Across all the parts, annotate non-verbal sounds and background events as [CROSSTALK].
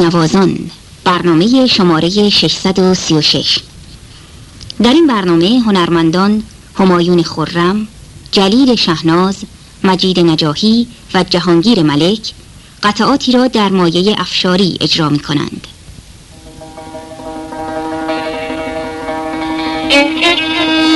نوازان برنامه شماره 636 در این برنامه هنرمندان همایون خرم، جلیل شهناز، مجید نجاهی و جهانگیر ملک قطعاتی را در مایه افشاری اجرا می کنند. [LAUGHS]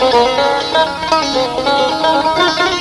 Thank you.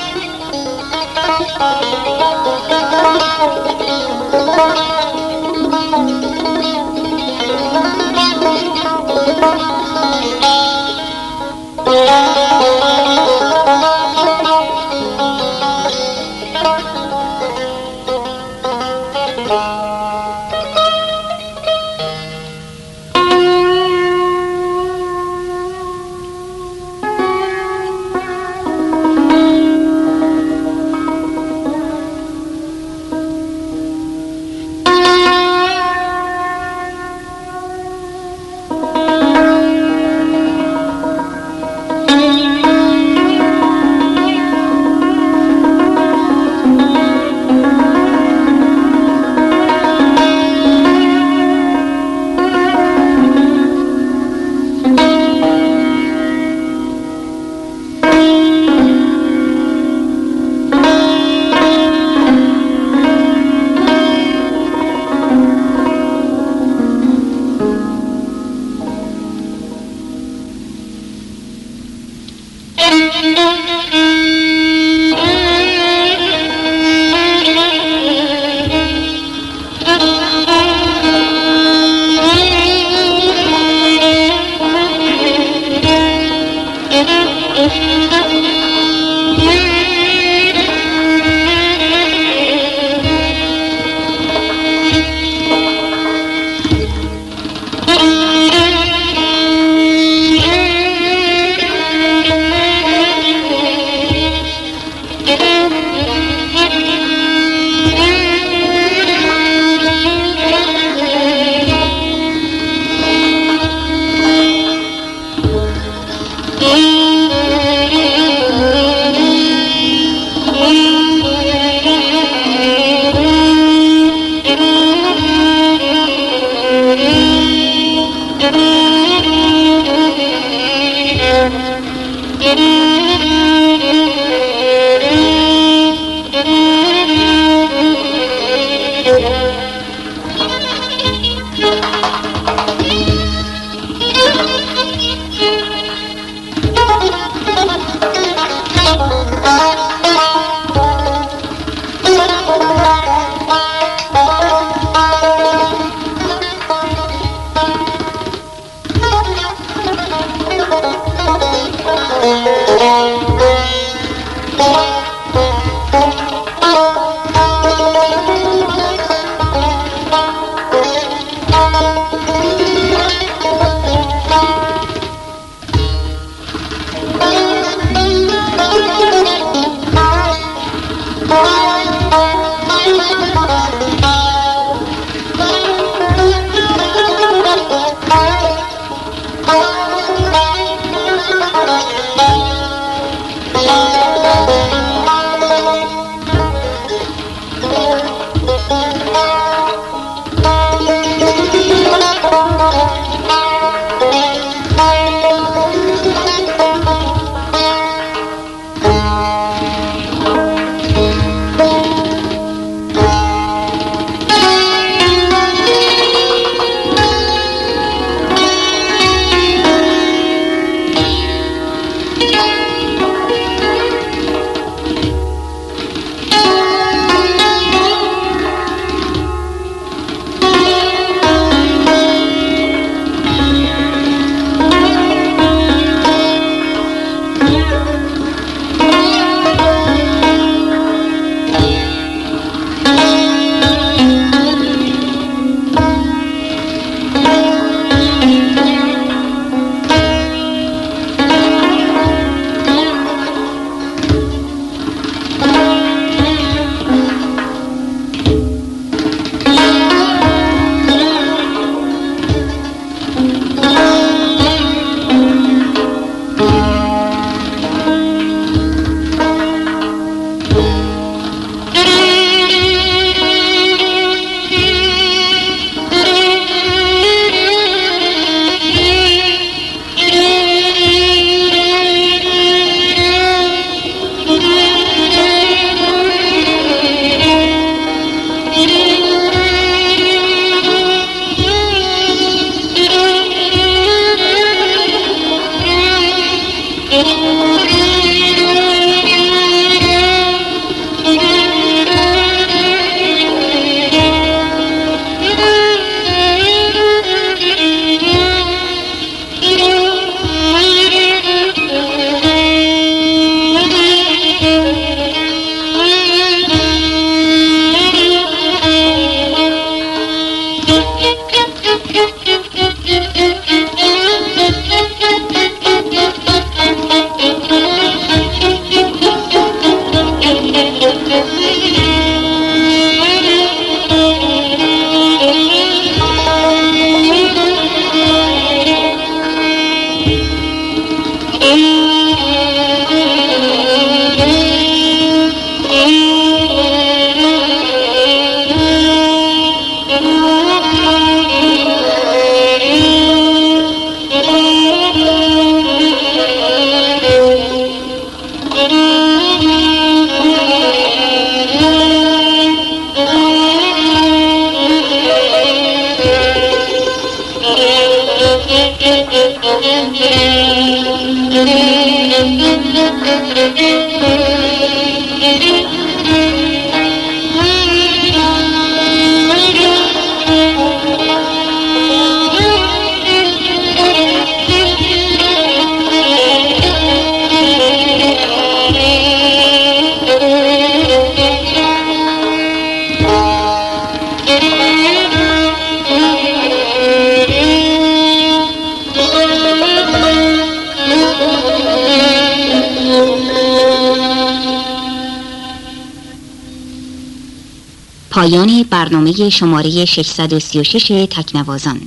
پایان برنامه شماره 636 تکنوازان.